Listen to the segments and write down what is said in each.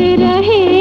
रहे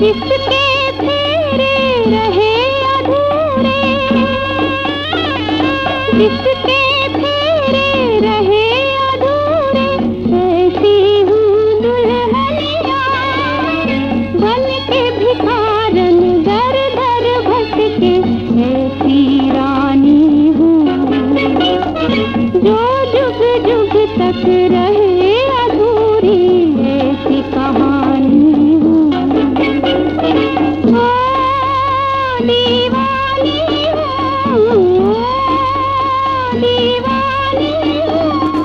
जिसके फेरे रहे अधूरे जिसके फेरे रहे अधूरे, ऐसी हूँ दुल्हनिया। के भिखारन दर दर भटके, ऐसी रानी हूँ। जो जुग जुग तक रहे Maria.